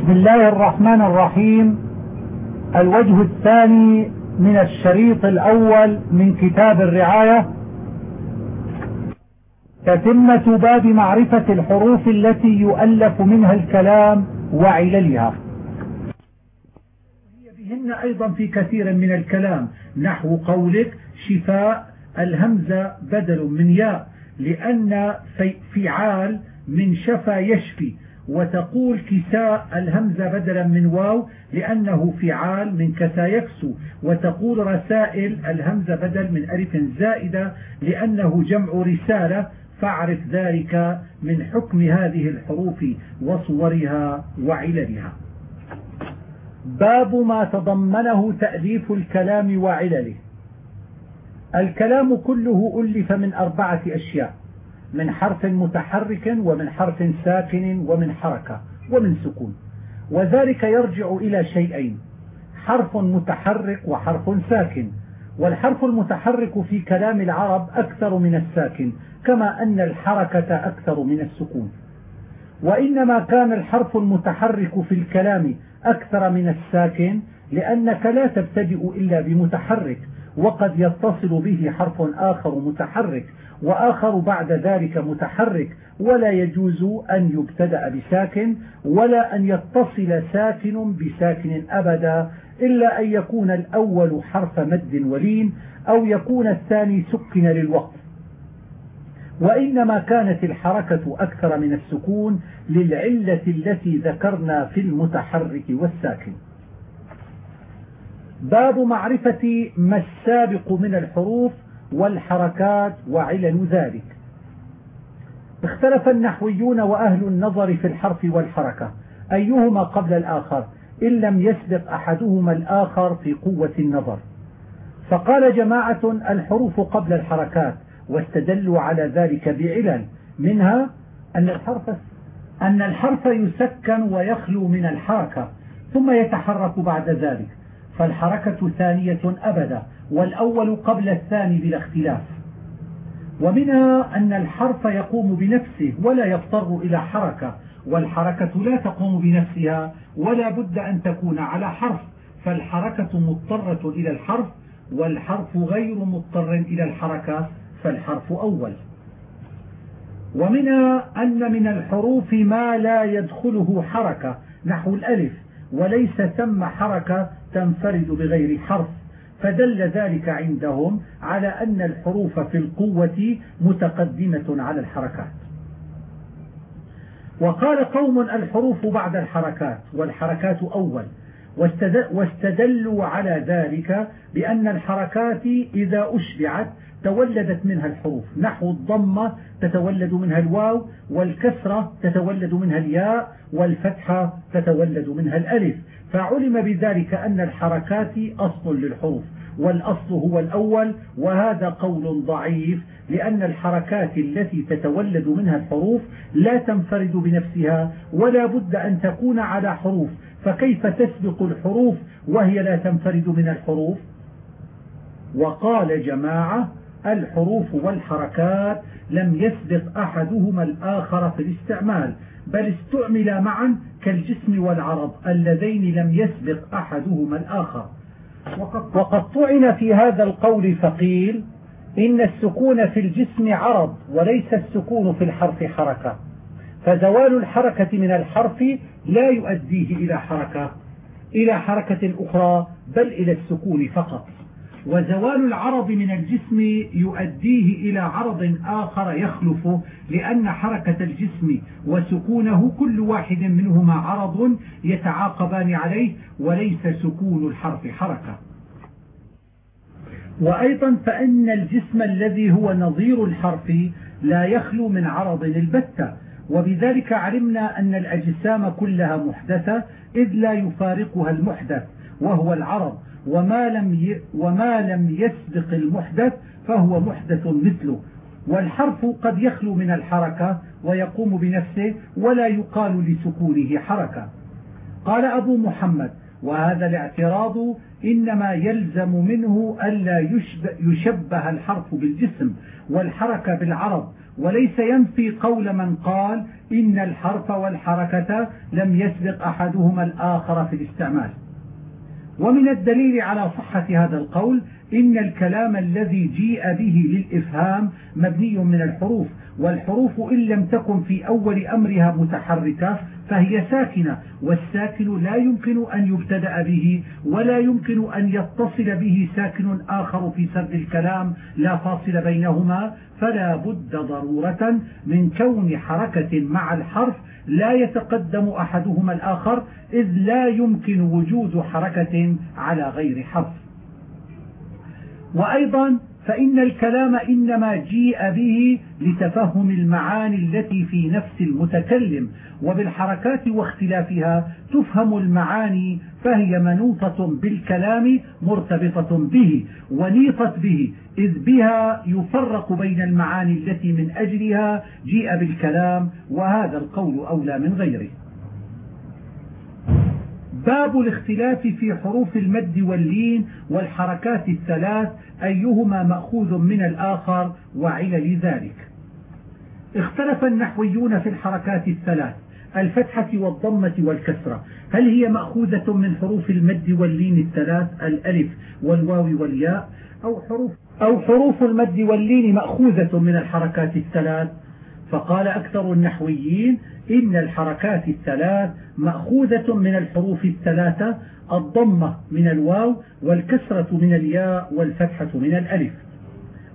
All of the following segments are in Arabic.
بسم الله الرحمن الرحيم. الوجه الثاني من الشريط الأول من كتاب الرعاية. تتمة باب معرفة الحروف التي يؤلف منها الكلام وعللها. هي بهن أيضا في كثير من الكلام. نحو قولك شفاء الهمزة بدل من ياء لأن فعال من شفى يشفي. وتقول كساء الهمزة بدلا من واو لأنه فعال من كسا يكسو. وتقول رسائل الهمزة بدل من ألف زائدة لأنه جمع رسالة. فاعرف ذلك من حكم هذه الحروف وصورها وعللها. باب ما تضمنه تأليف الكلام وعلله. الكلام كله ألف من أربعة أشياء. من حرف متحرك ومن حرف ساكن ومن حركة ومن سكون. وذلك يرجع إلى شيئين حرف متحرك وحرف ساكن. والحرف المتحرك في كلام العرب أكثر من الساكن كما أن الحركة أكثر من السكون. وإنما كان الحرف المتحرك في الكلام أكثر من الساكن لأنك لا تبتدئ إلا بمتحرك. وقد يتصل به حرف آخر متحرك وآخر بعد ذلك متحرك ولا يجوز أن يبتدأ بساكن ولا أن يتصل ساكن بساكن أبدا إلا أن يكون الأول حرف مد ولين أو يكون الثاني سكن للوقت وإنما كانت الحركة أكثر من السكون للعلة التي ذكرنا في المتحرك والساكن. باب معرفة ما السابق من الحروف والحركات وعلل ذلك. اختلف النحويون وأهل النظر في الحرف والحركة أيهما قبل الآخر؟ إن لم يسبق أحدهما الآخر في قوة النظر. فقال جماعة الحروف قبل الحركات واستدلوا على ذلك بعلل منها أن الحرف أن الحرف يسكن ويخلو من الحركة ثم يتحرك بعد ذلك. فالحركة ثانية أبدا والأول قبل الثاني بلا اختلاف. ومنها أن الحرف يقوم بنفسه ولا يضطر إلى حركة والحركة لا تقوم بنفسها ولا بد أن تكون على حرف فالحركة مضطرة إلى الحرف والحرف غير مضطر إلى الحركة فالحرف أول. ومنها أن من الحروف ما لا يدخله حركة نحو الألف. وليس ثم حركة تنفرد بغير حرف فدل ذلك عندهم على أن الحروف في القوة متقدمة على الحركات. وقال قوم الحروف بعد الحركات والحركات أول. واستدلوا على ذلك بأن الحركات إذا أشبعت تولدت منها الحروف. نحو الضمة تتولد منها الواو والكسرة تتولد منها الياء والفتحة تتولد منها الألف. فعلم بذلك أن الحركات أصل للحروف والأصل هو الأول وهذا قول ضعيف لأن الحركات التي تتولد منها الحروف لا تنفرد بنفسها ولا بد أن تكون على حروف. فكيف تسبق الحروف وهي لا تنفرد من الحروف؟ وقال جماعة الحروف والحركات لم يسبق أحدهما الآخر في الاستعمال بل استعمل معا كالجسم والعرض اللذين لم يسبق أحدهما الآخر. وقد طعن في هذا القول فقيل إن السكون في الجسم عرض وليس السكون في الحرف حركة. فزوال الحركة من الحرف لا يؤديه إلى حركة إلى حركة أخرى بل إلى السكون فقط. وزوال العرض من الجسم يؤديه إلى عرض آخر يخلفه لأن حركة الجسم وسكونه كل واحد منهما عرض يتعاقبان عليه وليس سكون الحرف حركة. وأيضا فإن الجسم الذي هو نظير الحرف لا يخلو من عرض البتة وبذلك علمنا أن الأجسام كلها محدثة إذ لا يفارقها المحدث وهو العرض وما لم وما لم يسبق المحدث فهو محدث مثله. والحرف قد يخلو من الحركة ويقوم بنفسه ولا يقال لسكونه حركة. قال أبو محمد وهذا الاعتراض إنما يلزم منه ألا يشبه الحرف بالجسم والحركة بالعرض وليس ينفي قول من قال إن الحرف والحركة لم يسبق أحدهما الآخر في الاستعمال. ومن الدليل على صحة هذا القول إن الكلام الذي جيء به للإفهام مبني من الحروف والحروف إن لم تكن في أول أمرها متحركة فهي ساكنة والساكن لا يمكن أن يبتدأ به ولا يمكن أن يتصل به ساكن آخر في سرد الكلام لا فاصل بينهما فلا بد ضرورة من كون حركة مع الحرف لا يتقدم أحدهما الآخر إذ لا يمكن وجود حركة على غير حرف. وأيضا فإن الكلام إنما جيء به لتفهم المعاني التي في نفس المتكلم وبالحركات واختلافها تفهم المعاني فهي منوطة بالكلام مرتبطة به ونيطت به إذ بها يفرق بين المعاني التي من أجلها جيء بالكلام وهذا القول أولى من غيره. باب الاختلاف في حروف المد واللين والحركات الثلاث أيهما مأخوذ من الآخر وعلل ذلك. اختلف النحويون في الحركات الثلاث الفتحة والضمة والكسرة. هل هي مأخوذة من حروف المد واللين الثلاث الألف والواو والياء أو حروف, أو حروف المد واللين مأخوذة من الحركات الثلاث؟ فقال أكثر النحويين إن الحركات الثلاث مأخوذة من الحروف الثلاثة الضمة من الواو والكسرة من الياء والفتحة من الألف.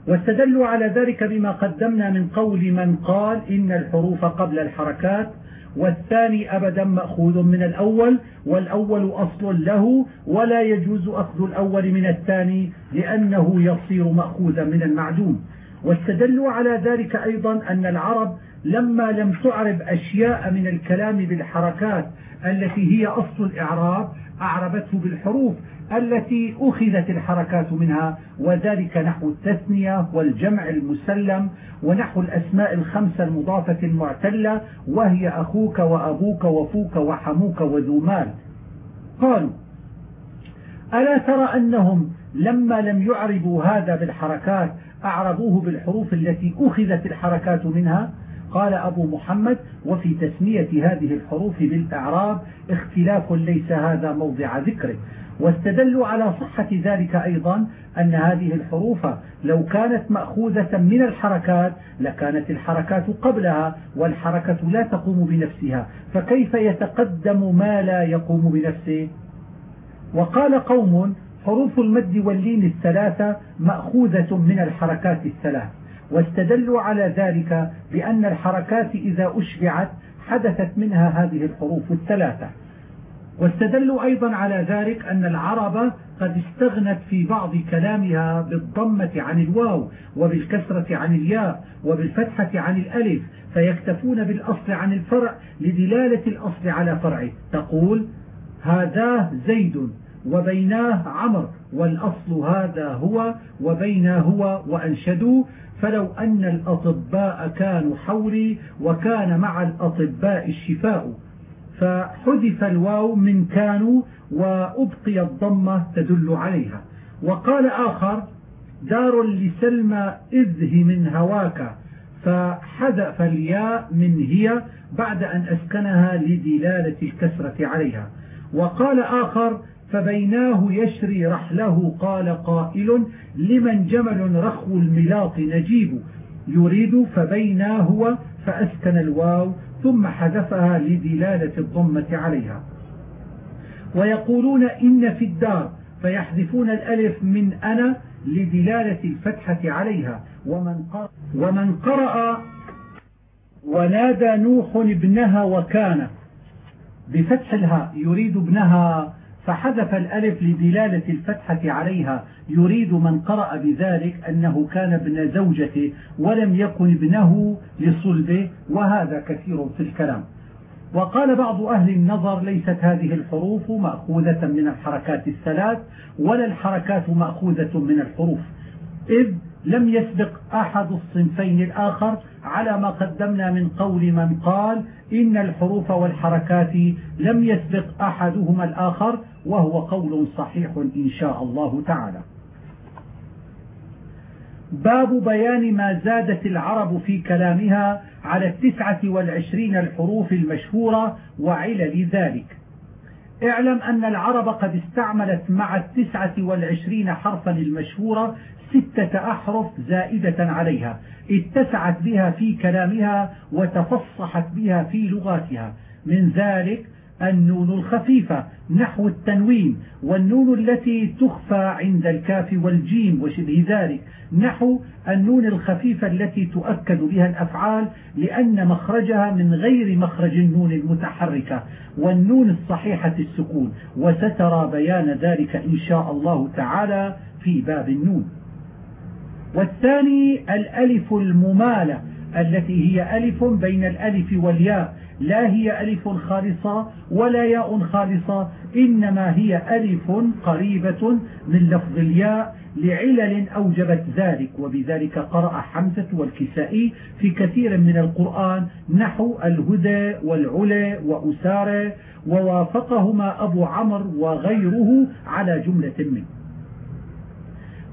واستدلوا على ذلك بما قدمنا من قول من قال إن الحروف قبل الحركات والثاني أبدا مأخوذ من الأول والأول أصل له ولا يجوز أخذ الأول من الثاني لأنه يصير مأخوذا من المعدوم. واستدلوا على ذلك أيضا أن العرب لما لم تعرب أشياء من الكلام بالحركات التي هي أصل الإعراب أعربته بالحروف التي أخذت الحركات منها وذلك نحو التثنية والجمع المسلم ونحو الأسماء الخمسة المضافة المعتلة وهي أخوك وأبوك وفوك وحموك وذو مال قالوا ألا ترى أنهم لما لم يعربوا هذا بالحركات أعربوه بالحروف التي أخذت الحركات منها. قال أبو محمد وفي تسمية هذه الحروف بالإعراب اختلاف ليس هذا موضع ذكره. واستدلوا على صحة ذلك أيضا أن هذه الحروف لو كانت مأخوذة من الحركات لكانت الحركات قبلها والحركة لا تقوم بنفسها. فكيف يتقدم ما لا يقوم بنفسه؟ وقال قوم حروف المد واللين الثلاثة مأخوذة من الحركات الثلاث واستدلوا على ذلك بأن الحركات إذا أشبعت حدثت منها هذه الحروف الثلاثة. واستدلوا أيضا على ذلك أن العرب قد استغنت في بعض كلامها بالضمة عن الواو وبالكسرة عن الياء وبالفتحة عن الألف فيكتفون بالأصل عن الفرع لدلالة الأصل على فرعه. تقول هذا زيد. وبيناه عمر والأصل هذا هو وبيناه هو وأنشدوا. فلو أن الأطباء كانوا حولي وكان مع الأطباء الشفاء فحذف الواو من كانوا وأبقي الضمة تدل عليها. وقال آخر دار لسلمى إذه من هواك فحذف الياء من هي بعد أن أسكنها لدلالة الكسرة عليها. وقال آخر فبيناه يشري رحله قال قائل لمن جمل رخو الملاط نجيب؟ يريد فبينا هو فأسكن الواو ثم حذفها لدلالة الضمة عليها. ويقولون إن في الدار فيحذفون الألف من أنا لدلالة الفتحة عليها. ومن قرأ, ومن قرأ ونادى نوح ابنها وكان. بفتح الهاء يريد ابنها. فحذف الألف لدلالة الفتحة عليها. يريد من قرأ بذلك أنه كان ابن زوجته ولم يكن ابنه لصلبه وهذا كثير في الكلام. وقال بعض أهل النظر ليست هذه الحروف مأخوذة من الحركات الثلاث ولا الحركات مأخوذة من الحروف. إذ لم يسبق أحد الصنفين الآخر على ما قدمنا من قول من قال إن الحروف والحركات لم يسبق أحدهما الآخر وهو قول صحيح إن شاء الله تعالى. باب بيان ما زادت العرب في كلامها على التسعة والعشرين الحروف المشهورة وعلل ذلك. اعلم أن العرب قد استعملت مع التسعة والعشرين حرفا المشهورة ستة أحرف زائدة عليها. اتسعت بها في كلامها وتفصحت بها في لغاتها. من ذلك النون الخفيفة نحو التنوين والنون التي تخفى عند الكاف والجيم وشبه ذلك؟ نحو النون الخفيفة التي تؤكد بها الأفعال لأن مخرجها من غير مخرج النون المتحركة والنون الصحيحة السكون. وسترى بيان ذلك إن شاء الله تعالى في باب النون. والثاني الألف الممالة التي هي ألف بين الألف والياء. لا هي ألف خالصة ولا ياء خالصة إنما هي ألف قريبة من لفظ الياء لعلل أوجبت ذلك. وبذلك قرأ حمزة والكسائي في كثير من القرآن نحو الهدى والعلا وأسارة ووافقهما أبو عمر وغيره على جملة منه.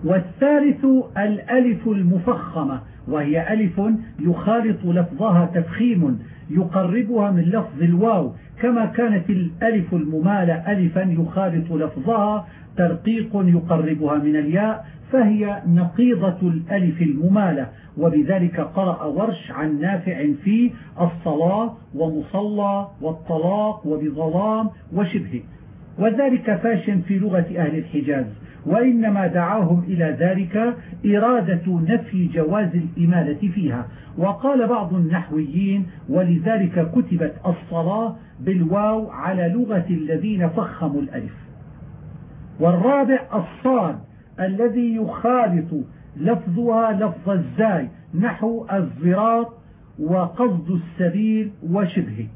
والثالث الألف المفخمة وهي ألف يخالط لفظها تفخيم. يقربها من لفظ الواو كما كانت الألف الممالة ألفا يخالط لفظها ترقيق يقربها من الياء فهي نقيضة الألف الممالة. وبذلك قرأ ورش عن نافع في الصلاة ومصلى والطلاق وبظلام وشبهه. وذلك فاش في لغة أهل الحجاز. وإنما دعاهم إلى ذلك إرادة نفي جواز الإمالة فيها. وقال بعض النحويين ولذلك كتبت الصلاة بالواو على لغة الذين فخموا الألف. والرابع الصاد الذي يخالط لفظها لفظ الزاي نحو الزراط وقصد السبيل وشبهه.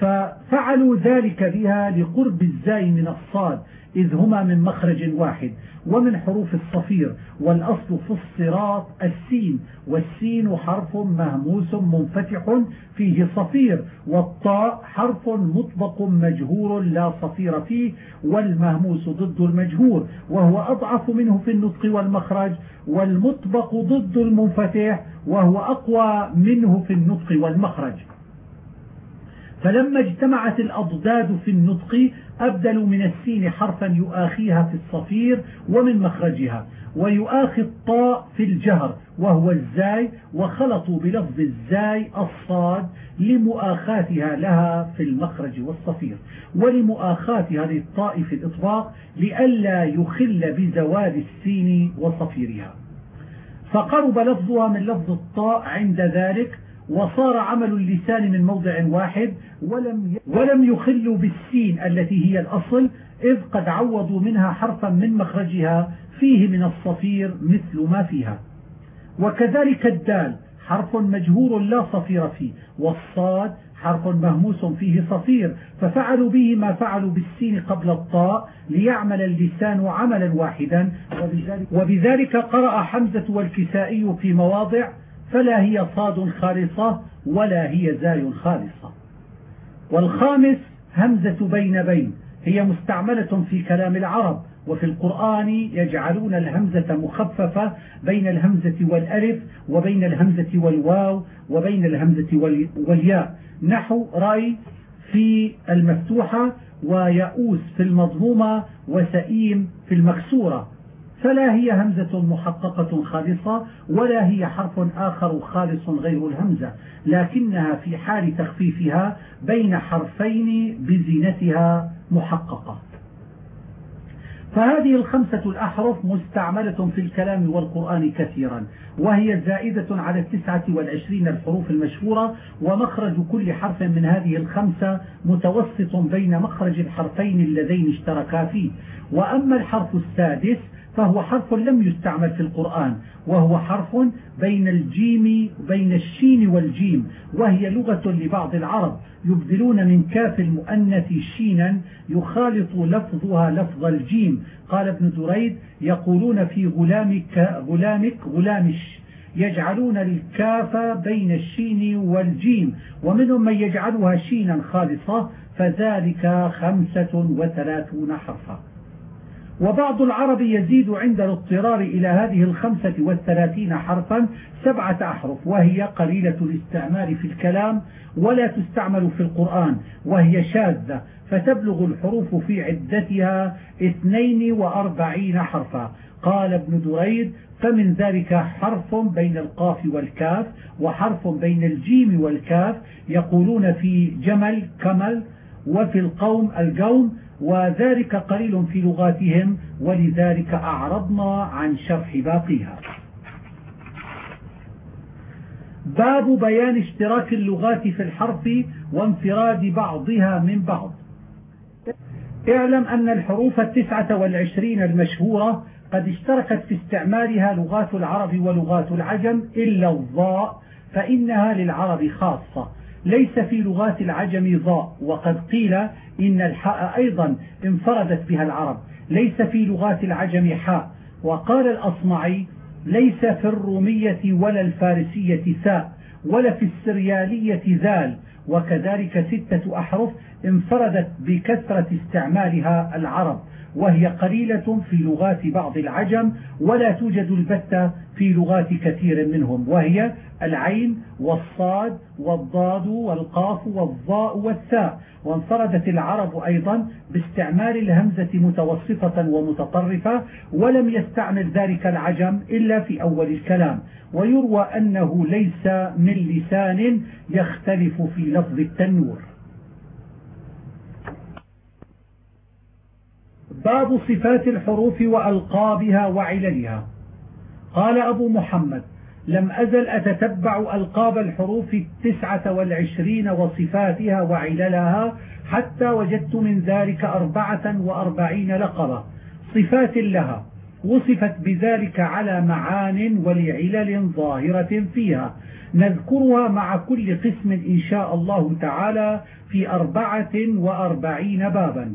ففعلوا ذلك بها لقرب الزاي من الصاد إذ هما من مخرج واحد ومن حروف الصفير والأصل في الصراط السين والسين حرف مهموس منفتح فيه صفير والطاء حرف مطبق مجهور لا صفير فيه والمهموس ضد المجهور وهو أضعف منه في النطق والمخرج والمطبق ضد المنفتح وهو أقوى منه في النطق والمخرج. فلما اجتمعت الأضداد في النطق أبدلوا من السين حرفا يؤاخيها في الصفير ومن مخرجها ويؤاخي الطاء في الجهر وهو الزاي وخلطوا بلفظ الزاي الصاد لمؤاخاتها لها في المخرج والصفير ولمؤاخاتها للطاء في الإطباق لئلا يخل بزوال السين وصفيرها. فقرب لفظها من لفظ الطاء عند ذلك وصار عمل اللسان من موضع واحد ولم ولم يخلوا بالسين التي هي الأصل إذ قد عوضوا منها حرفا من مخرجها فيه من الصفير مثل ما فيها. وكذلك الدال حرف مجهور لا صفير فيه والصاد حرف مهموس فيه صفير ففعلوا به ما فعلوا بالسين قبل الطاء ليعمل اللسان عملا واحدا. وبذلك, وبذلك قرأ حمزة والكسائي في مواضع فلا هي صاد خالصة ولا هي زاي خالصة. والخامس همزة بين بين هي مستعملة في كلام العرب وفي القرآن يجعلون الهمزة مخففة بين الهمزة والألف وبين الهمزة والواو وبين الهمزة والياء. نحو رأي في المفتوحة ويؤوس في المضمومة وسئيم في المكسورة. فلا هي همزة محققة خالصة ولا هي حرف آخر خالص غير الهمزة لكنها في حال تخفيفها بين حرفين بزينتها محققة. فهذه الخمسة الأحرف مستعملة في الكلام والقرآن كثيرا وهي زائدة على التسعة والعشرين الحروف المشهورة ومخرج كل حرف من هذه الخمسة متوسط بين مخرج الحرفين اللذين اشتركا فيه. وأما الحرف السادس فهو حرف لم يستعمل في القرآن وهو حرف بين الجيم بين الشين والجيم وهي لغة لبعض العرب يبدلون من كاف المؤنث شينا يخالط لفظها لفظ الجيم. قال ابن دريد يقولون في غلامك غلامك غلامش يجعلون الكاف بين الشين والجيم ومنهم من يجعلها شينا خالصة فذلك خمسة وثلاثون حرفا. وبعض العرب يزيد عند الاضطرار إلى هذه الخمسة والثلاثين حرفا سبعة أحرف وهي قليلة الاستعمال في الكلام ولا تستعمل في القرآن وهي شاذة فتبلغ الحروف في عدتها اثنين وأربعين حرفا. قال ابن دريد فمن ذلك حرف بين القاف والكاف وحرف بين الجيم والكاف يقولون في جمل كمل وفي القوم القوم وذلك قليل في لغاتهم ولذلك أعرضنا عن شرح باقيها. باب بيان اشتراك اللغات في الحرف وانفراد بعضها من بعض. اعلم أن الحروف التسعة والعشرين المشهورة قد اشتركت في استعمالها لغات العرب ولغات العجم إلا الضاء فإنها للعرب خاصة. ليس في لغات العجم ضاء. وقد قيل إن الحاء أيضا انفردت بها العرب. ليس في لغات العجم حاء. وقال الأصمعي ليس في الرومية ولا الفارسية ثاء ولا في السريالية ذال وكذلك ستة أحرف انفردت بكثرة استعمالها العرب. وهي قليلة في لغات بعض العجم ولا توجد البتة في لغات كثير منهم وهي العين والصاد والضاد والقاف والضاء والثاء. وانفردت العرب أيضا باستعمال الهمزة متوسطة ومتطرفة ولم يستعمل ذلك العجم إلا في أول الكلام. ويروى أنه ليس من لسان يختلف في لفظ التنور باب صفات الحروف وألقابها وعللها. قال أبو محمد لم أزل أتتبع ألقاب الحروف التسعة والعشرين وصفاتها وعللها حتى وجدت من ذلك أربعة وأربعين لقبة. صفات لها. وصفت بذلك على معان ولعلل ظاهرة فيها. نذكرها مع كل قسم إن شاء الله تعالى في أربعة وأربعين بابا.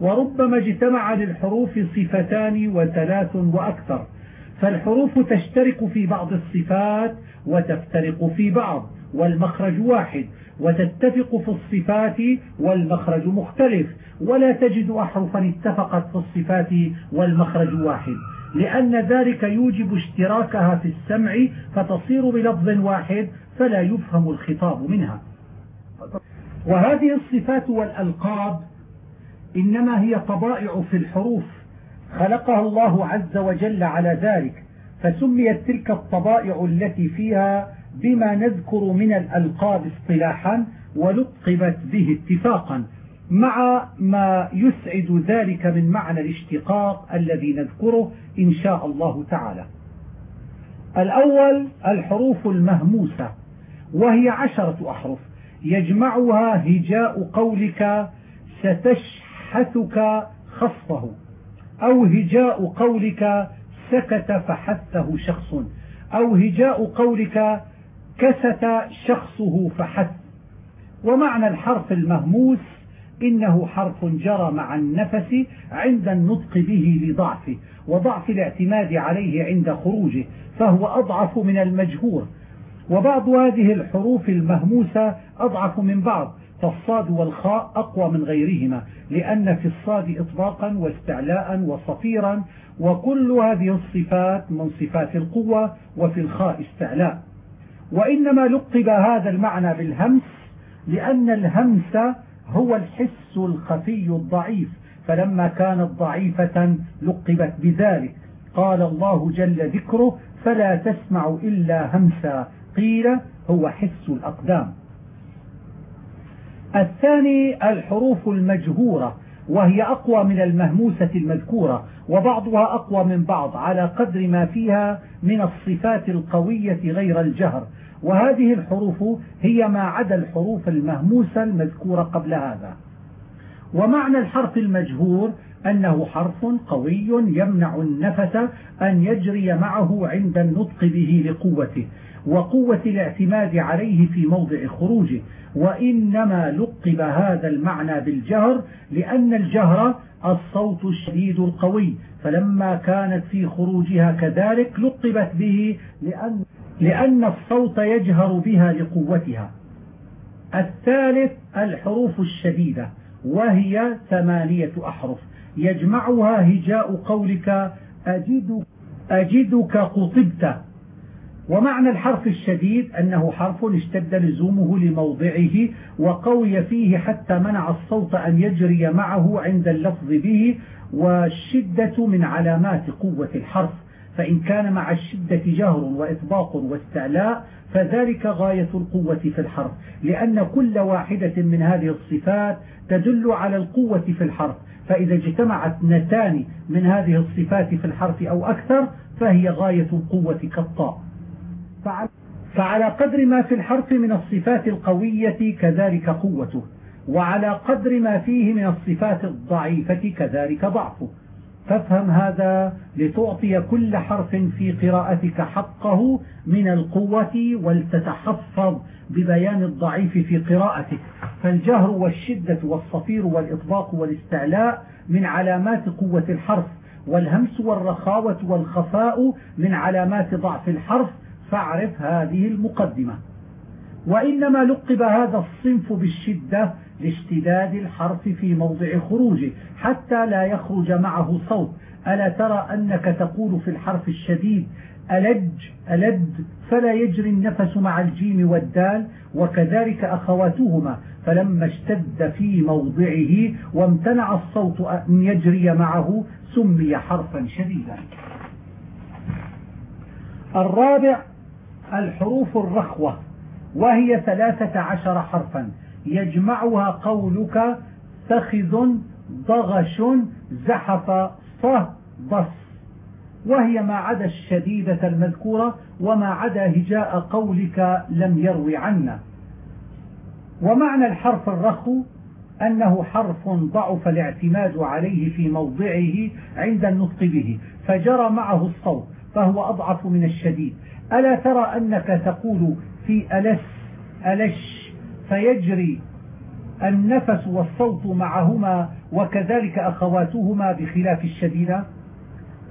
وربما اجتمع للحروف صفتان وثلاث وأكثر. فالحروف تشترك في بعض الصفات وتفترق في بعض والمخرج واحد. وتتفق في الصفات والمخرج مختلف. ولا تجد أحرفا اتفقت في الصفات والمخرج واحد. لأن ذلك يوجب اشتراكها في السمع فتصير بلفظ واحد فلا يفهم الخطاب منها. وهذه الصفات والألقاب إنما هي طبائع في الحروف. خلقها الله عز وجل على ذلك فسميت تلك الطبائع التي فيها بما نذكر من الألقاب اصطلاحا ولقبت به اتفاقا مع ما يسعد ذلك من معنى الاشتقاق الذي نذكره إن شاء الله تعالى. الأول الحروف المهموسة وهي عشرة أحرف يجمعها هجاء قولك ستشحثك خصه أو هجاء قولك سكت فحثه شخص أو هجاء قولك كست شخصه فحث. ومعنى الحرف المهموس إنه حرف جرى مع النفس عند النطق به لضعفه وضعف الاعتماد عليه عند خروجه فهو أضعف من المجهور. وبعض هذه الحروف المهموسة أضعف من بعض فالصاد والخاء أقوى من غيرهما لأن في الصاد إطلاقا واستعلاء وصفيرا وكل هذه الصفات من صفات القوة وفي الخاء استعلاء. وإنما لقب هذا المعنى بالهمس لأن الهمس هو الحس الخفي الضعيف فلما كانت ضعيفة لقبت بذلك. قال الله جل ذكره فلا تسمع إلا همسا قيل هو حس الأقدام. الثاني الحروف المجهورة وهي أقوى من المهموسة المذكورة وبعضها أقوى من بعض على قدر ما فيها من الصفات القوية غير الجهر. وهذه الحروف هي ما عدا الحروف المهموسة المذكورة قبل هذا. ومعنى الحرف المجهور أنه حرف قوي يمنع النفس أن يجري معه عند النطق به لقوته وقوة الاعتماد عليه في موضع خروجه وإنما لقب هذا المعنى بالجهر لأن الجهر الصوت الشديد القوي فلما كانت في خروجها كذلك لقبت به لأن, لأن الصوت يجهر بها لقوتها. الثالث الحروف الشديدة وهي ثمانية أحرف. يجمعها هجاء قولك أجد أجدك قطبت. ومعنى الحرف الشديد أنه حرف اشتد لزومه لموضعه وقوي فيه حتى منع الصوت أن يجري معه عند اللفظ به والشدة من علامات قوة الحرف. فإن كان مع الشدة جهر وإطباق واستعلاء فذلك غاية القوة في الحرف. لأن كل واحدة من هذه الصفات تدل على القوة في الحرف. فإذا اجتمعت نتان من هذه الصفات في الحرف أو أكثر فهي غاية القوة كالطاء. فعلى قدر ما في الحرف من الصفات القوية كذلك قوته وعلى قدر ما فيه من الصفات الضعيفة كذلك ضعفه. فافهم هذا لتعطي كل حرف في قراءتك حقه من القوة ولتتحفظ ببيان الضعيف في قراءتك. فالجهر والشدة والصفير والإطباق والاستعلاء من علامات قوة الحرف والهمس والرخاوة والخفاء من علامات ضعف الحرف. فاعرف هذه المقدمة. وإنما لقب هذا الصنف بالشدة لاشتداد الحرف في موضع خروجه حتى لا يخرج معه صوت. ألا ترى أنك تقول في الحرف الشديد ألج ألد فلا يجري النفس مع الجيم والدال وكذلك أخواتهما فلما اشتد في موضعه وامتنع الصوت أن يجري معه سمي حرفا شديدا. الرابع الحروف الرخوة وهي ثلاثة عشر حرفا. يجمعها قولك سخذ ضغش زحف صه بص. وهي ما عدا الشديدة المذكورة وما عدا هجاء قولك لم يروي عنا. ومعنى الحرف الرخو أنه حرف ضعف الاعتماد عليه في موضعه عند النطق به فجرى معه الصوت فهو أضعف من الشديد. ألا ترى أنك تقول في ألس ألش فيجري النفس والصوت معهما وكذلك أخواتهما بخلاف الشديدة؟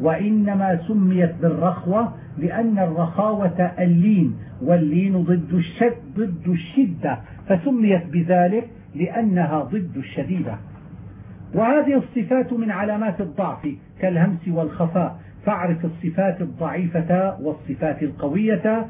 وإنما سميت بالرخوة لأن الرخاوة اللين واللين ضد الشد ضد الشدة فسميت بذلك لأنها ضد الشديدة. وهذه الصفات من علامات الضعف كالهمس والخفاء فاعرف الصفات الضعيفة والصفات القوية.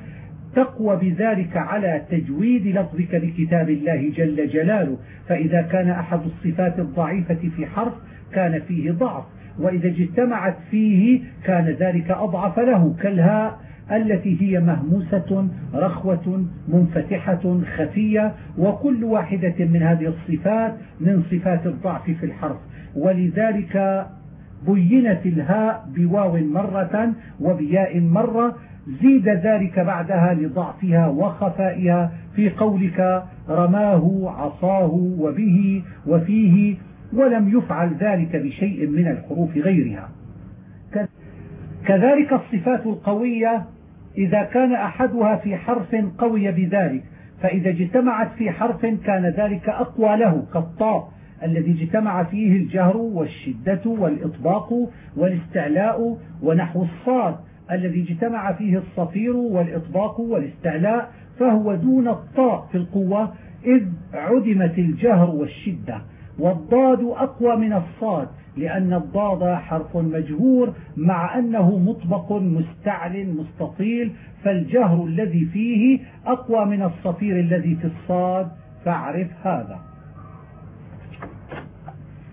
تقوى بذلك على تجويد لفظك لكتاب الله جل جلاله. فإذا كان أحد الصفات الضعيفة في حرف كان فيه ضعف. وإذا اجتمعت فيه كان ذلك أضعف له كالهاء التي هي مهموسة رخوة منفتحة خفية وكل واحدة من هذه الصفات من صفات الضعف في الحرف. ولذلك بينت الهاء بواو مرة وبياء مرة زيد ذلك بعدها لضعفها وخفائها في قولك رماه عصاه وبه وفيه ولم يفعل ذلك بشيء من الحروف غيرها. كذلك الصفات القوية إذا كان أحدها في حرف قوي بذلك فإذا اجتمعت في حرف كان ذلك أقوى له كالطاء الذي اجتمع فيه الجهر والشدة والإطباق والاستعلاء ونحو الصاد الذي اجتمع فيه الصفير والإطباق والاستعلاء فهو دون الطاء في القوة إذ عدمت الجهر والشدة. والضاد أقوى من الصاد لأن الضاد حرف مجهور مع أنه مطبق مستعل مستطيل فالجهر الذي فيه أقوى من الصفير الذي في الصاد. فاعرف هذا.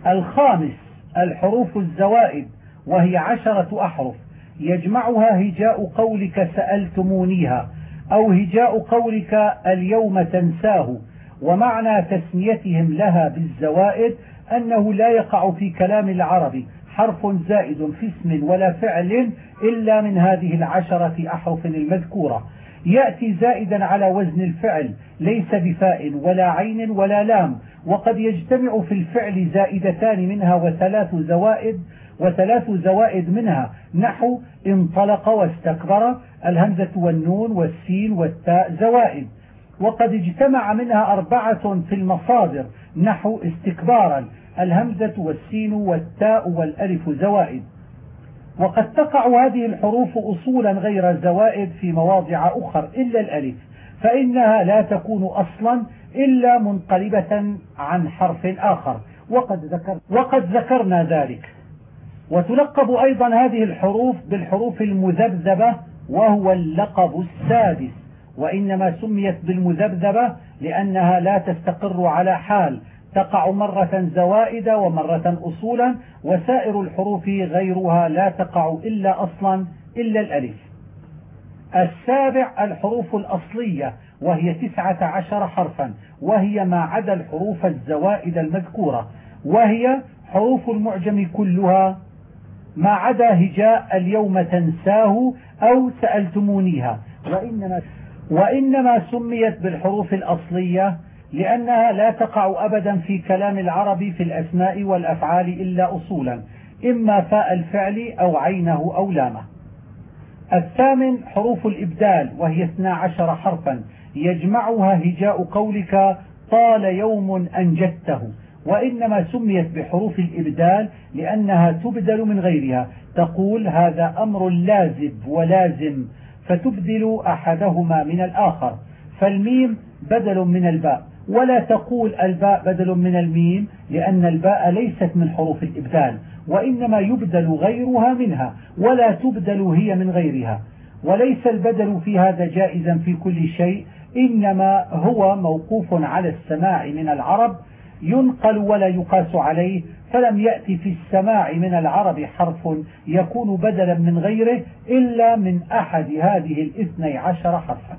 الخامس الحروف الزوائد وهي عشرة أحرف. يجمعها هجاء قولك سألتمونيها أو هجاء قولك اليوم تنساه. ومعنى تسميتهم لها بالزوائد أنه لا يقع في كلام العرب حرف زائد في اسم ولا فعل إلا من هذه العشرة أحرف المذكورة. يأتي زائدا على وزن الفعل ليس بفاء ولا عين ولا لام وقد يجتمع في الفعل زائدتان منها وثلاث زوائد وثلاث زوائد منها نحو انطلق واستكبر الهمزة والنون والسين والتاء زوائد. وقد اجتمع منها أربعة في المصادر نحو استكبارا الهمزة والسين والتاء والألف زوائد. وقد تقع هذه الحروف أصولا غير زوائد في مواضع أخر إلا الألف فإنها لا تكون أصلا إلا منقلبة عن حرف آخر. وقد, ذكر وقد ذكرنا ذلك. وتلقب أيضا هذه الحروف بالحروف المذبذبة وهو اللقب السادس. وإنما سميت بالمذبذبة لأنها لا تستقر على حال تقع مرة زوائد ومرة أصولا وسائر الحروف غيرها لا تقع إلا أصلا إلا الألف. السابع الحروف الأصلية وهي تسعة عشر حرفا وهي ما عدا الحروف الزوائد المذكورة وهي حروف المعجم كلها. ما عدا هجاء اليوم تنساه أو سألتمونيها. وإنما, وإنما سميت بالحروف الأصلية لأنها لا تقع أبدا في كلام العرب في الأسماء والأفعال إلا أصولا إما فاء الفعل أو عينه أو لامه. الثامن حروف الإبدال وهي 12 حرفا يجمعها هجاء قولك طال يوم أنجدته. وإنما سميت بحروف الإبدال لأنها تبدل من غيرها تقول هذا أمر لازم ولازم. فتبدل أحدهما من الآخر. فالميم بدل من الباء. ولا تقول الباء بدل من الميم لأن الباء ليست من حروف الإبدال وإنما يبدل غيرها منها ولا تبدل هي من غيرها. وليس البدل في هذا جائزا في كل شيء إنما هو موقوف على السماع من العرب ينقل ولا يقاس عليه فلم يأتي في السماع من العرب حرف يكون بدلا من غيره إلا من أحد هذه الاثني عشر حرفا.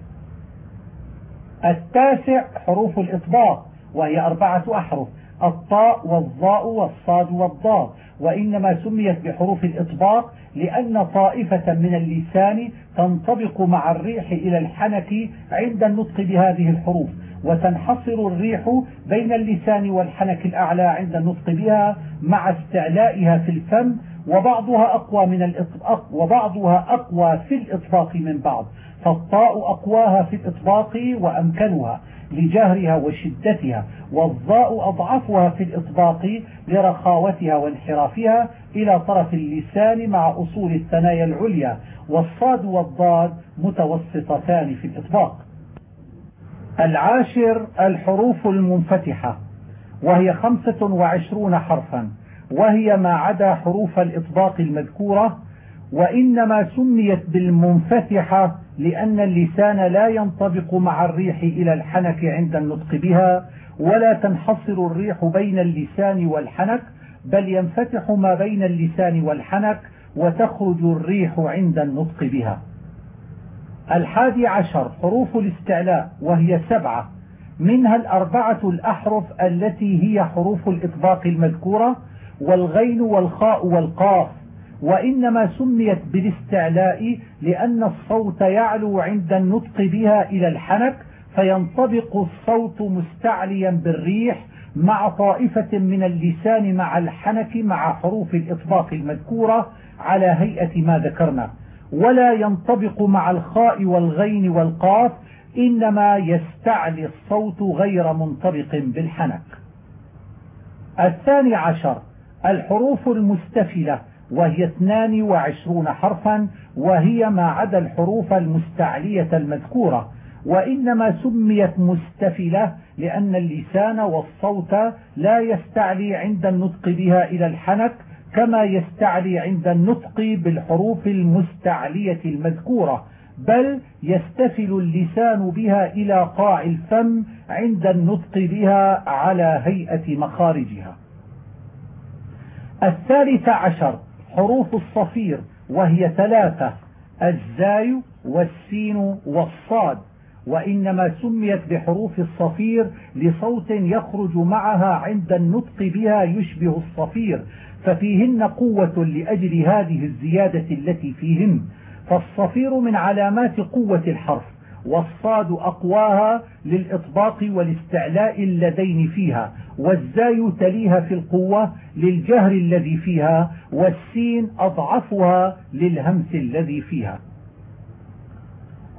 التاسع حروف الإطباق وهي أربعة أحرف. الطاء والظاء والصاد والضاد وإنما سميت بحروف الإطباق لأن طائفة من اللسان تنطبق مع الريح إلى الحنك عند النطق بهذه الحروف وتنحصر الريح بين اللسان والحنك الأعلى عند النطق بها مع استعلائها في الفم وبعضها أقوى من الإطباق وبعضها أقوى في الإطباق من بعض. فالطاء أقواها في الإطباق وأمكنها لجهرها وشدتها والضاء أضعفها في الإطباق لرخاوتها وانحرافها إلى طرف اللسان مع أصول الثنايا العليا والصاد والضاد متوسطتان في الإطباق. العاشر الحروف المنفتحة وهي خمسة وعشرون حرفا وهي ما عدا حروف الإطباق المذكورة وإنما سميت بالمنفتحة لأن اللسان لا ينطبق مع الريح إلى الحنك عند النطق بها ولا تنحصر الريح بين اللسان والحنك بل ينفتح ما بين اللسان والحنك وتخرج الريح عند النطق بها. الحادي عشر حروف الاستعلاء وهي سبعة. منها الأربعة الأحرف التي هي حروف الإطباق المذكورة والغين والخاء والقاف. وإنما سميت بالاستعلاء لأن الصوت يعلو عند النطق بها إلى الحنك فينطبق الصوت مستعليا بالريح مع طائفة من اللسان مع الحنك مع حروف الإطباق المذكورة على هيئة ما ذكرنا. ولا ينطبق مع الخاء والغين والقاف إنما يستعلي الصوت غير منطبق بالحنك. الثاني عشر الحروف المستفلة وهي 22 حرفا وهي ما عدا الحروف المستعلية المذكورة. وإنما سميت مستفلة لأن اللسان والصوت لا يستعلي عند النطق بها إلى الحنك كما يستعلي عند النطق بالحروف المستعلية المذكورة. بل يستفل اللسان بها إلى قاع الفم عند النطق بها على هيئة مخارجها. الثالث عشر. حروف الصفير وهي ثلاثة الزاي والسين والصاد. وإنما سميت بحروف الصفير لصوت يخرج معها عند النطق بها يشبه الصفير. ففيهن قوة لأجل هذه الزيادة التي فيهن. فالصفير من علامات قوة الحرف. والصاد أقواها للإطباق والاستعلاء اللذين فيها والزاي تليها في القوة للجهر الذي فيها والسين أضعفها للهمس الذي فيها.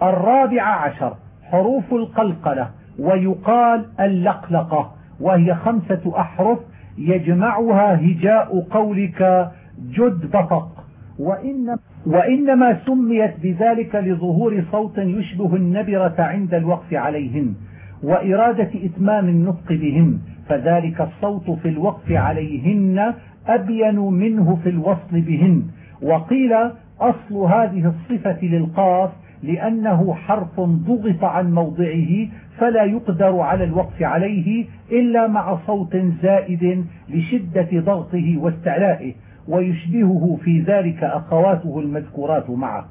الرابع عشر حروف القلقلة ويقال اللقلقة وهي خمسة أحرف يجمعها هجاء قولك جد بطق. وإن وإنما سميت بذلك لظهور صوت يشبه النبرة عند الوقف عليهن وإرادة إتمام النطق بهن فذلك الصوت في الوقف عليهن أبين منه في الوصل بهن. وقيل أصل هذه الصفة للقاف لأنه حرف ضغط عن موضعه فلا يقدر على الوقف عليه إلا مع صوت زائد لشدة ضغطه واستعلائه. ويشبهه في ذلك أخواته المذكورات معه.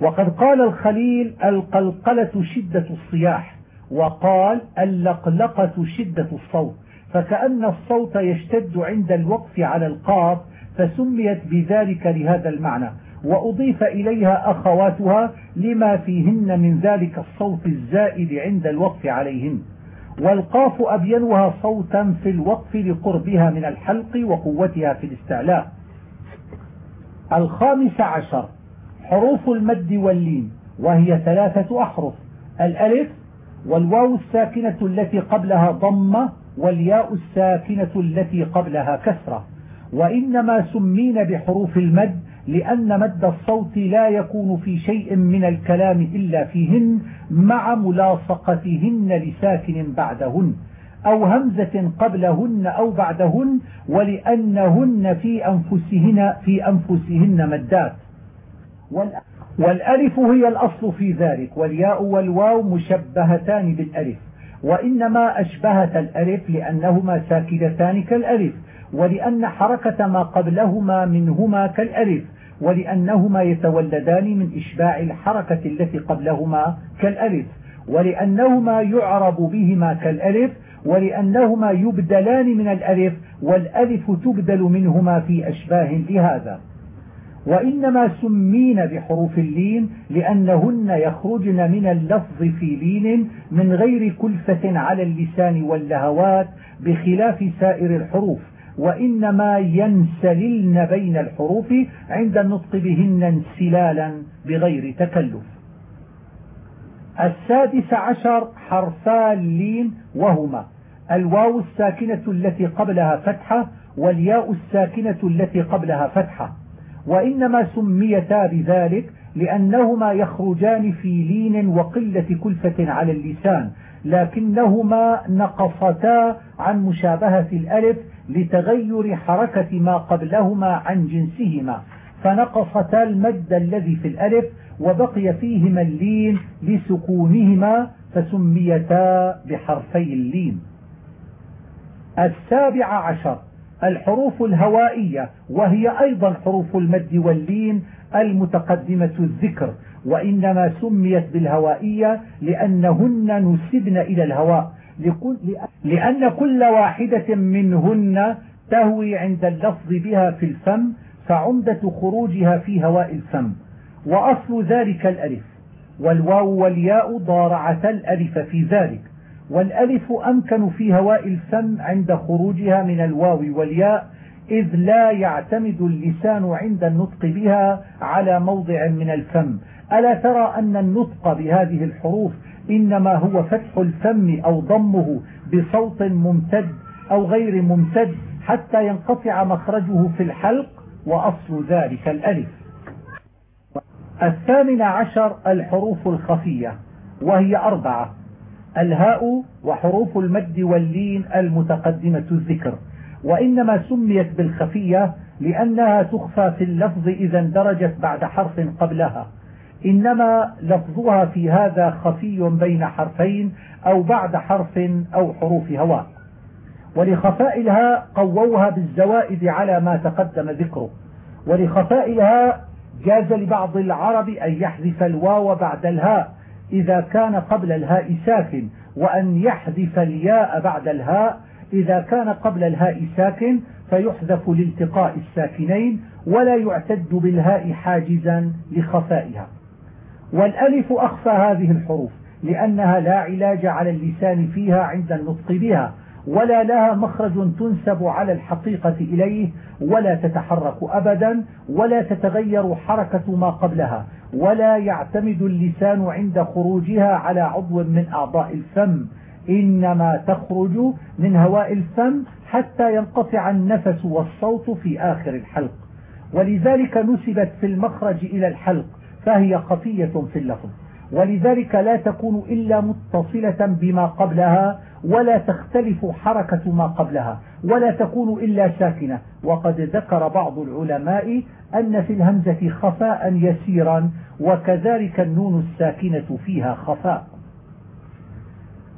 وقد قال الخليل القلقلة شدة الصياح وقال اللقلقة شدة الصوت فكأن الصوت يشتد عند الوقف على القاف فسميت بذلك لهذا المعنى. وأضيف إليها أخواتها لما فيهن من ذلك الصوت الزائد عند الوقف عليهن. والقاف أبينها صوتا في الوقف لقربها من الحلق وقوتها في الاستعلاء. الخامس عشر حروف المد واللين وهي ثلاثة أحرف الألف والواو الساكنة التي قبلها ضمة والياء الساكنة التي قبلها كسرة. وإنما سمين بحروف المد لأن مد الصوت لا يكون في شيء من الكلام إلا فيهن مع ملاصقتهن لساكن بعدهن أو همزة قبلهن أو بعدهن ولأنهن في أنفسهن في أنفسهن مدات والألف هي الأصل في ذلك والياء والواو مشبهتان بالألف وإنما أشبهت الألف لأنهما ساكنتان كالألف ولأن حركة ما قبلهما منهما كالألف ولأنهما يتولدان من إشباع الحركة التي قبلهما كالألف ولأنهما يعرب بهما كالألف ولأنهما يبدلان من الألف والألف تبدل منهما في أشباه لهذا. وإنما سمين بحروف اللين لأنهن يخرجن من اللفظ في لين من غير كلفة على اللسان واللهوات بخلاف سائر الحروف. وإنما ينسللن بين الحروف عند النطق بهن انسلالا بغير تكلف. السادس عشر حرفا اللين وهما. الواو الساكنة التي قبلها فتحة والياء الساكنة التي قبلها فتحة. وإنما سميتا بذلك لأنهما يخرجان في لين وقلة كلفة على اللسان لكنهما نقصتا عن مشابهة الألف لتغير حركة ما قبلهما عن جنسهما فنقصتا المد الذي في الألف وبقي فيهما اللين لسكونهما فسميتا بحرفي اللين. السابع عشر الحروف الهوائية وهي أيضا حروف المد واللين المتقدمة الذكر وإنما سميت بالهوائية لأنهن نسبن إلى الهواء لأن كل واحدة منهن تهوي عند اللفظ بها في الفم فعمدة خروجها في هواء الفم. وأصل ذلك الألف. والواو والياء ضارعتا الألف في ذلك. والألف أمكن في هواء الفم عند خروجها من الواو والياء إذ لا يعتمد اللسان عند النطق بها على موضع من الفم. ألا ترى أن النطق بهذه الحروف إنما هو فتح الفم أو ضمه بصوت ممتد أو غير ممتد حتى ينقطع مخرجه في الحلق وأصل ذلك الألف. الثامن عشر الحروف الخفية وهي أربعة الهاء وحروف المد واللين المتقدمة الذكر وإنما سميت بالخفية لأنها تخفى في اللفظ إذا اندرجت بعد حرف قبلها. إنما لفظها في هذا خفي بين حرفين أو بعد حرف أو حروف هواء. ولخفاء الهاء قووها بالزوائد على ما تقدم ذكره. ولخفاء الهاء جاز لبعض العرب أن يحذف الواو بعد الهاء إذا كان قبل الهاء ساكن وأن يحذف الياء بعد الهاء إذا كان قبل الهاء ساكن فيحذف لالتقاء الساكنين ولا يعتد بالهاء حاجزا لخفائها. والألف أخفى هذه الحروف لأنها لا علاج على اللسان فيها عند النطق بها ولا لها مخرج تنسب على الحقيقة إليه ولا تتحرك أبدا ولا تتغير حركة ما قبلها ولا يعتمد اللسان عند خروجها على عضو من أعضاء الفم إنما تخرج من هواء الفم حتى ينقطع النفس والصوت في آخر الحلق. ولذلك نسبت في المخرج إلى الحلق فهي خفية في اللفظ. ولذلك لا تكون إلا متصلة بما قبلها ولا تختلف حركة ما قبلها ولا تكون إلا ساكنة. وقد ذكر بعض العلماء أن في الهمزة خفاء يسيرا وكذلك النون الساكنة فيها خفاء.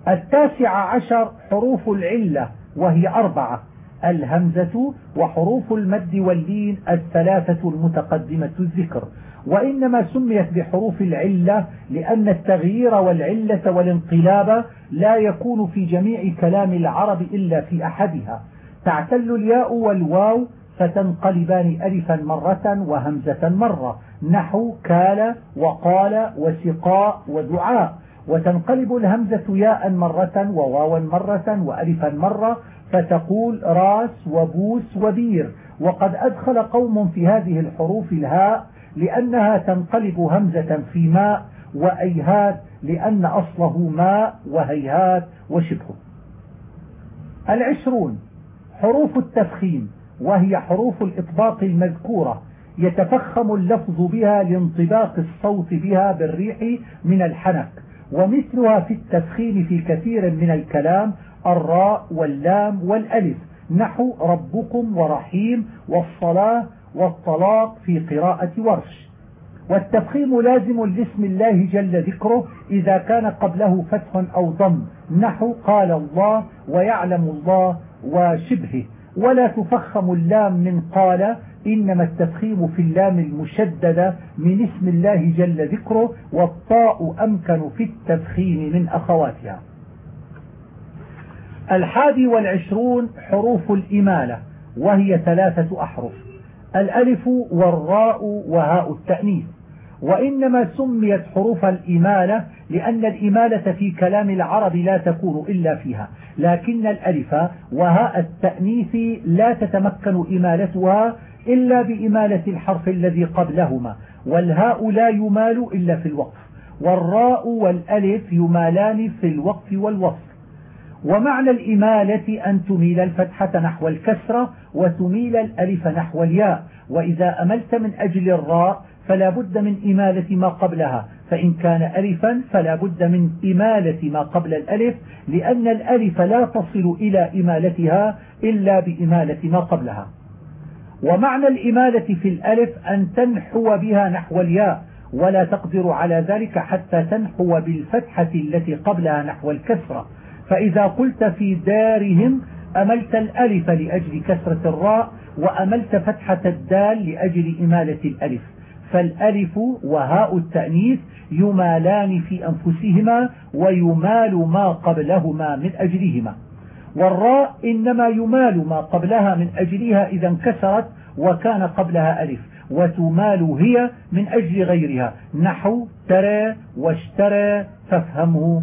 التاسع عشر حروف العلة وهي أربعة. الهمزة وحروف المد واللين الثلاثة المتقدمة الذكر. وإنما سميت بحروف العلة لأن التغيير والعلة والانقلاب لا يكون في جميع كلام العرب إلا في أحدها. تعتل الياء والواو فتنقلبان ألفا مرة وهمزة مرة. نحو كال وقال وسقاء ودعاء. وتنقلب الهمزة ياء مرة وواوا مرة وألفا مرة فتقول راس وبوس وبير. وقد أدخل قوم في هذه الحروف الهاء لأنها تنقلب همزة في ماء وأيهات لأن أصله ماء وهيهات وشبهه. العشرون حروف التفخيم وهي حروف الإطباق المذكورة يتفخم اللفظ بها لانطباق الصوت بها بالريح من الحنك ومثلها في التفخيم في كثير من الكلام الراء واللام والألف. نحو ربكم ورحيم والصلاة والطلاق في قراءة ورش. والتفخيم لازم لاسم الله جل ذكره إذا كان قبله فتح أو ضم. نحو قال الله ويعلم الله وشبهه. ولا تفخم اللام من قال. إنما التفخيم في اللام المشددة من اسم الله جل ذكره. والطاء أمكن في التفخيم من أخواتها. الحادي والعشرون حروف الإمالة. وهي ثلاثة أحرف. الألف والراء وهاء التأنيث. وإنما سميت حروف الإمالة لأن الإمالة في كلام العرب لا تكون إلا فيها. لكن الألف وهاء التأنيث لا تتمكن إمالتها إلا بإمالة الحرف الذي قبلهما. والهاء لا يمال إلا في الوقف. والراء والألف يمالان في الوقف والوصف. ومعنى الإمالة أن تميل الفتحة نحو الكسرة وتميل الألف نحو الياء. وإذا أملت من أجل الراء فلا بد من إمالة ما قبلها فإن كان ألفا فلا بد من إمالة ما قبل الألف لأن الألف لا تصل إلى إمالتها إلا بإمالة ما قبلها. ومعنى الإمالة في الألف أن تنحو بها نحو الياء ولا تقدر على ذلك حتى تنحو بالفتحة التي قبلها نحو الكسرة. فإذا قلت في دارهم أملت الألف لأجل كسرة الراء وأملت فتحة الدال لأجل إمالة الألف. فالألف وهاء التأنيث يمالان في أنفسهما ويمال ما قبلهما من أجلهما. والراء إنما يمال ما قبلها من أجلها إذا انكسرت وكان قبلها ألف. وتمال هي من أجل غيرها. نحو ترى واشترى فافهمه.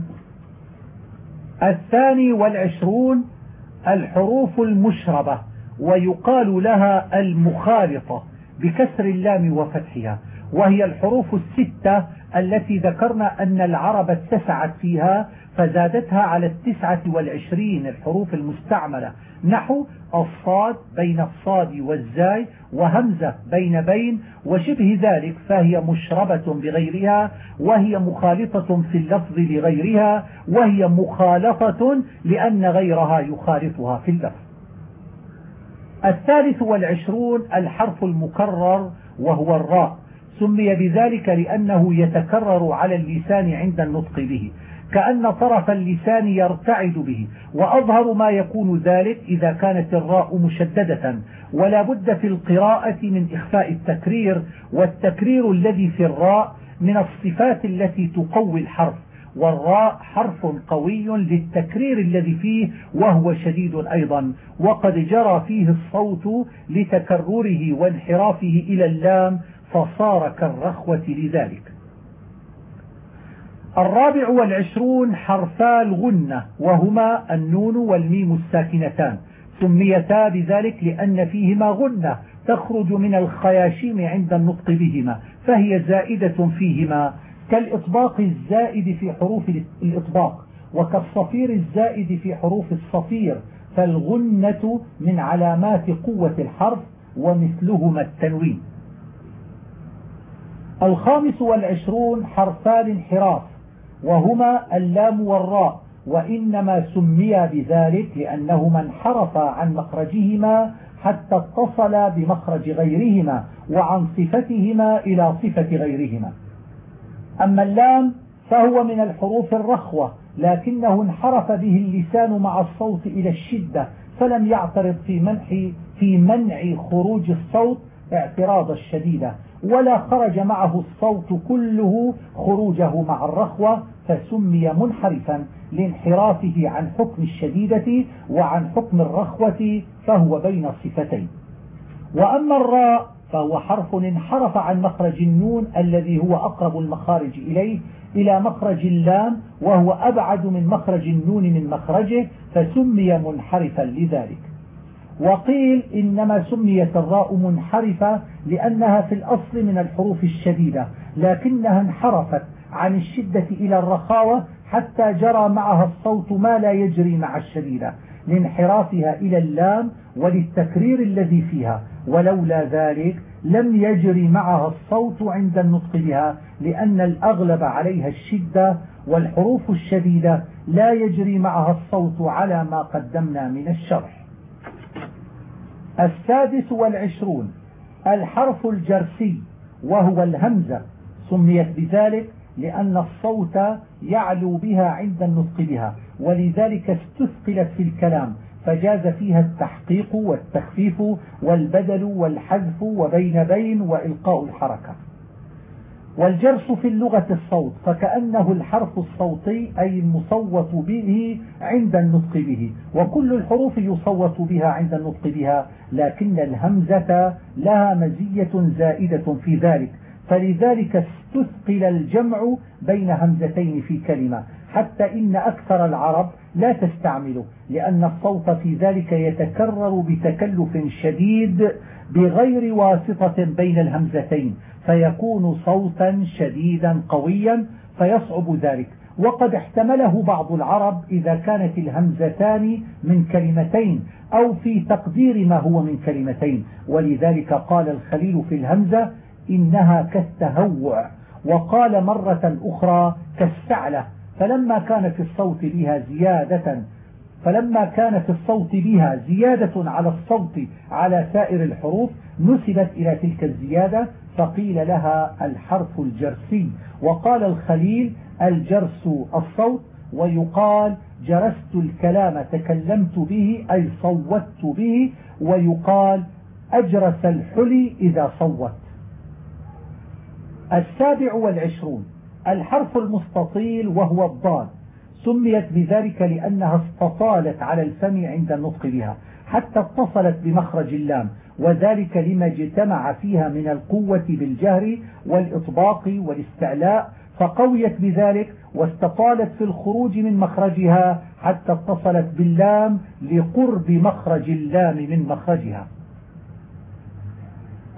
الثاني والعشرون الحروف المشربة ويقال لها المخالطة بكسر اللام وفتحها وهي الحروف الستة التي ذكرنا أن العرب اتسعت فيها فزادتها على التسعة والعشرين الحروف المستعملة. نحو الصاد بين الصاد والزاي وهمزة بين بين وشبه ذلك فهي مشربة بغيرها وهي مخالطة في اللفظ لغيرها وهي مخالطة لأن غيرها يخالطها في اللفظ. الثالث والعشرون الحرف المكرر وهو الراء. سمي بذلك لأنه يتكرر على اللسان عند النطق به. كأن طرف اللسان يرتعد به وأظهر ما يكون ذلك إذا كانت الراء مشددة. ولا بد في القراءة من إخفاء التكرير والتكرير الذي في الراء من الصفات التي تقوي الحرف. والراء حرف قوي للتكرير الذي فيه وهو شديد أيضا. وقد جرى فيه الصوت لتكرره وانحرافه إلى اللام فصار كالرخوة لذلك. الرابع والعشرون حرفا الغنة وهما النون والميم الساكنتان. سميتا بذلك لأن فيهما غنة تخرج من الخياشيم عند النطق بهما فهي زائدة فيهما كالإطباق الزائد في حروف الإطباق وكالصفير الزائد في حروف الصفير فالغنة من علامات قوة الحرف ومثلهما التنوين. الخامس والعشرون حرفا الانحراف وهما اللام والراء وإنما سميا بذلك لأنهما انحرفا عن مخرجهما حتى اتصلا بمخرج غيرهما وعن صفتهما إلى صفة غيرهما. أما اللام فهو من الحروف الرخوة لكنه انحرف به اللسان مع الصوت إلى الشدة فلم يعترض في منع في منع خروج الصوت اعتراض الشديدة ولا خرج معه الصوت كله خروجه مع الرخوة فسمي منحرفا لانحرافه عن حكم الشديدة وعن حكم الرخوة فهو بين الصفتين وأما الراء فهو حرف انحرف عن مخرج النون الذي هو أقرب المخارج إليه إلى مخرج اللام وهو أبعد من مخرج النون من مخرجه فسمي منحرفا لذلك. وقيل إنما سميت الراء منحرفة لأنها في الأصل من الحروف الشديدة لكنها انحرفت عن الشدة إلى الرخاوة حتى جرى معها الصوت ما لا يجري مع الشديدة لانحرافها إلى اللام وللتكرير الذي فيها ولولا ذلك لم يجري معها الصوت عند النطق بها لأن الأغلب عليها الشدة والحروف الشديدة لا يجري معها الصوت على ما قدمنا من الشرح. السادس والعشرون الحرف الجرسي وهو الهمزة سميت بذلك لأن الصوت يعلو بها عند النطق بها ولذلك استثقلت في الكلام فجاز فيها التحقيق والتخفيف والبدل والحذف وبين بين وإلقاء الحركة. والجرس في اللغة الصوت فكأنه الحرف الصوتي أي المصوت به عند النطق به وكل الحروف يصوت بها عند النطق بها لكن الهمزة لها مزية زائدة في ذلك فلذلك استثقل الجمع بين همزتين في كلمة حتى إن أكثر العرب لا تستعمله لأن الصوت في ذلك يتكرر بتكلف شديد بغير واسطة بين الهمزتين فيكون صوتا شديدا قويا فيصعب ذلك. وقد احتمله بعض العرب إذا كانت الهمزتان من كلمتين أو في تقدير ما هو من كلمتين. ولذلك قال الخليل في الهمزة إنها كالتهوع وقال مرة أخرى كالسعلة. فلما كان في الصوت بها زيادة فلما كان في الصوت بها زيادة على الصوت على سائر الحروف نسبت إلى تلك الزيادة فقيل لها الحرف الجرسي. وقال الخليل الجرس الصوت ويقال جرست الكلام تكلمت به أي صوتت به ويقال أجرس الحلي إذا صوت. السابع والعشرون. الحرف المستطيل وهو الضاد. سميت بذلك لأنها استطالت على الفم عند النطق بها حتى اتصلت بمخرج اللام. وذلك لما اجتمع فيها من القوة بالجهر والإطباق والاستعلاء. فقويت بذلك واستطالت في الخروج من مخرجها حتى اتصلت باللام لقرب مخرج اللام من مخرجها.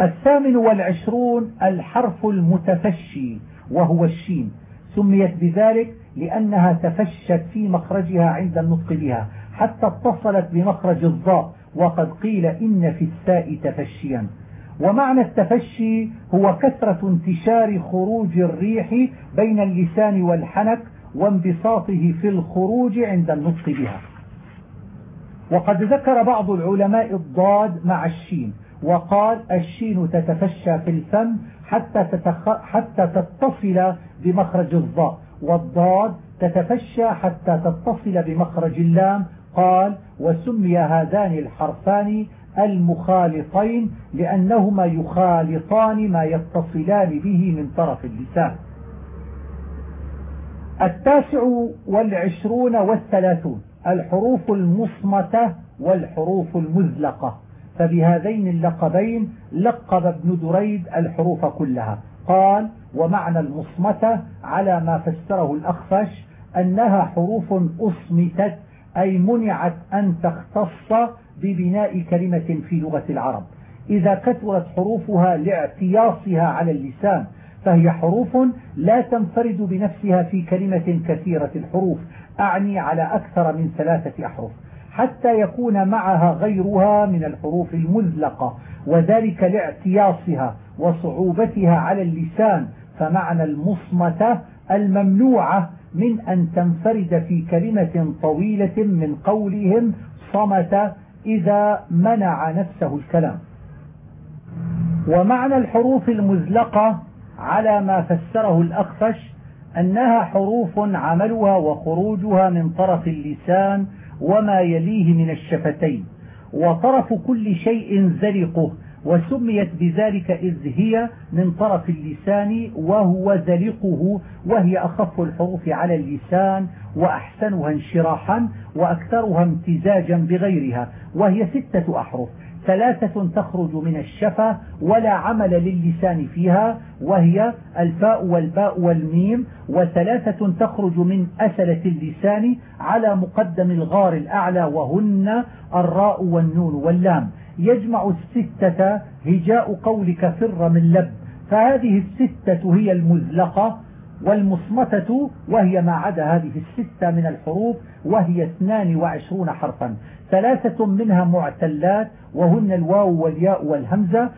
الثامن والعشرون الحرف المتفشي وهو الشين. سميت بذلك لأنها تفشت في مخرجها عند النطق بها حتى اتصلت بمخرج الضاء وقد قيل إن في الساء تفشيا ومعنى التفشي هو كثرة انتشار خروج الريح بين اللسان والحنك وانبساطه في الخروج عند النطق بها وقد ذكر بعض العلماء الضاد مع الشين وقال الشين تتفشى في الفم حتى. حتى تتصل بمخرج الضاء والضاد تتفشى حتى تتصل بمخرج اللام قال وسمي هذان الحرفان المخالطين لأنهما يخالطان ما يتصلان به من طرف اللسان. التاسع والعشرون والثلاثون الحروف المصمتة والحروف المزلقة. فبهذين اللقبين لقب ابن دريد الحروف كلها. قال ومعنى المصمتة على ما فسره الأخفش أنها حروف أصمتت أي منعت أن تختص ببناء كلمة في لغة العرب. إذا كثرت حروفها لاعتياصها على اللسان فهي حروف لا تنفرد بنفسها في كلمة كثيرة الحروف أعني على أكثر من ثلاثة أحرف. حتى يكون معها غيرها من الحروف المزلقة وذلك لاعتياصها وصعوبتها على اللسان فمعنى المصمتة الممنوعة من أن تنفرد في كلمة طويلة من قولهم صمت إذا منع نفسه الكلام. ومعنى الحروف المزلقة على ما فسره الأخفش أنها حروف عملها وخروجها من طرف اللسان وما يليه من الشفتين وطرف كل شيء زلقه وسميت بذلك إذ هي من طرف اللسان وهو زلقه وهي أخف الحروف على اللسان وأحسنها انشراحا وأكثرها امتزاجا بغيرها وهي ستة أحرف. ثلاثة تخرج من الشفة ولا عمل للسان فيها وهي الفاء والباء والميم. وثلاثة تخرج من أسلة اللسان على مقدم الغار الأعلى وهن الراء والنون واللام. يجمع الستة هجاء قولك فر من لب. فهذه الستة هي المزلقة والمصمتة وهي ما عدا هذه الستة من الحروف وهي 22 حرفا. ثلاثة منها معتلات وهن الواو والياء والهمزة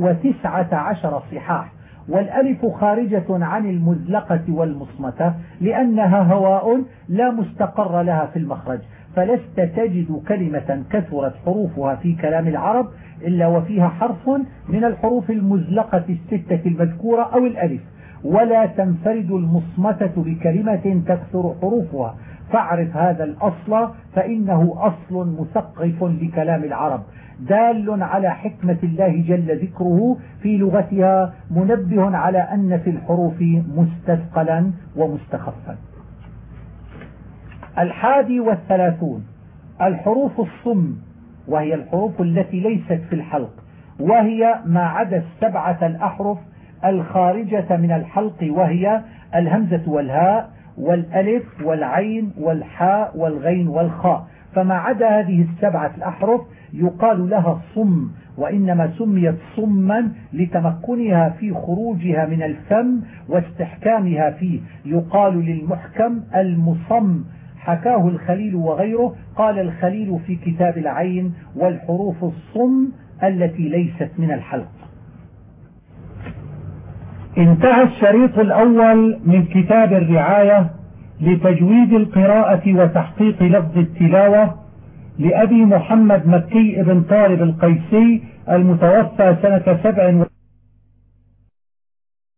وتسعة عشر صحاح. والألف خارجة عن المزلقة والمصمتة لأنها هواء لا مستقر لها في المخرج فلست تجد كلمة كثرت حروفها في كلام العرب إلا وفيها حرف من الحروف المزلقة الستة المذكورة أو الألف. ولا تنفرد المصمتة بكلمة تكثر حروفها فاعرف هذا الأصل فإنه أصل مثقف لكلام العرب. دال على حكمة الله جل ذكره في لغتها منبه على أن في الحروف مستثقلا ومستخفا. الحادي والثلاثون الحروف الصم وهي الحروف التي ليست في الحلق وهي ما عدا السبعة الأحرف الخارجة من الحلق وهي الهمزة والهاء والألف والعين والحاء والغين والخاء. فما عدا هذه السبعة الأحرف يقال لها صم وإنما سميت صما لتمكنها في خروجها من الفم واستحكامها فيه. يقال للمحكم المصم. حكاه الخليل وغيره. قال الخليل في كتاب العين والحروف الصم التي ليست من الحلق. انتهى الشريط الأول من كتاب الرعاية لتجويد القراءة وتحقيق لفظ التلاوة لأبي محمد مكي بن طالب القيسي المتوفى سنة سبع